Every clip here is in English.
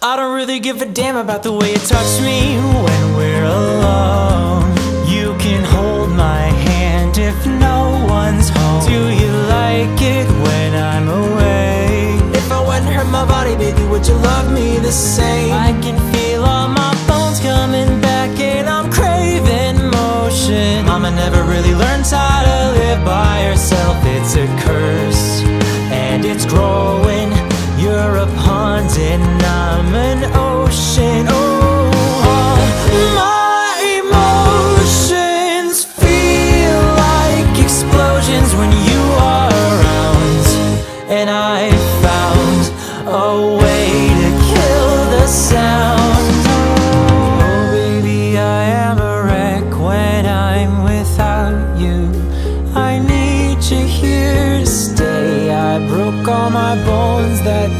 I don't really give a damn about the way you touch me when we're alone. You can hold my hand if no one's home. Do you like it when I'm away? If I wouldn't hurt my body, baby, would you love me the same? I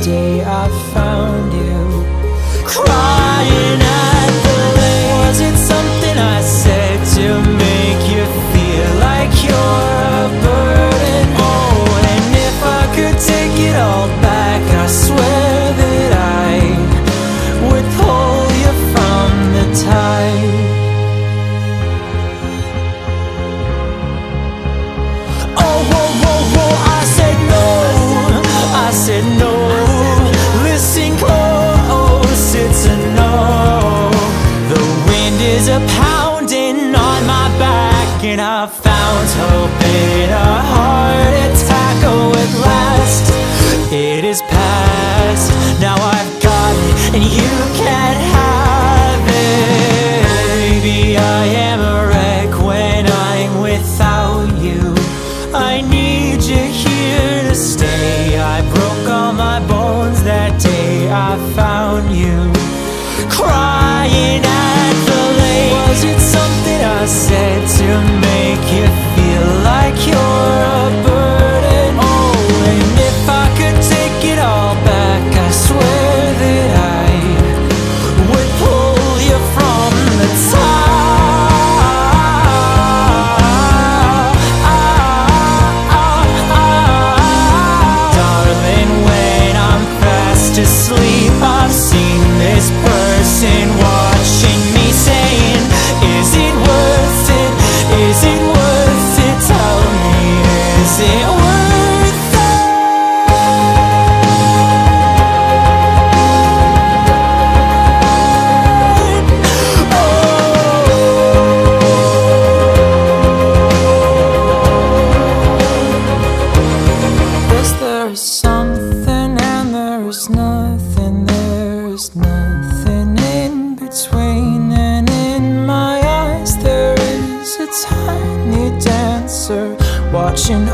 day I found you. Crying is a pounding on my back, and I found hope in a heart attack. Oh, at last, it is past. Now I've got it, and you can't have it. Baby, I am a wreck when I'm without you. I need you here to stay. I broke all my bones that day I found you. Crying at você. There's nothing in between, and in my eyes there is a tiny dancer watching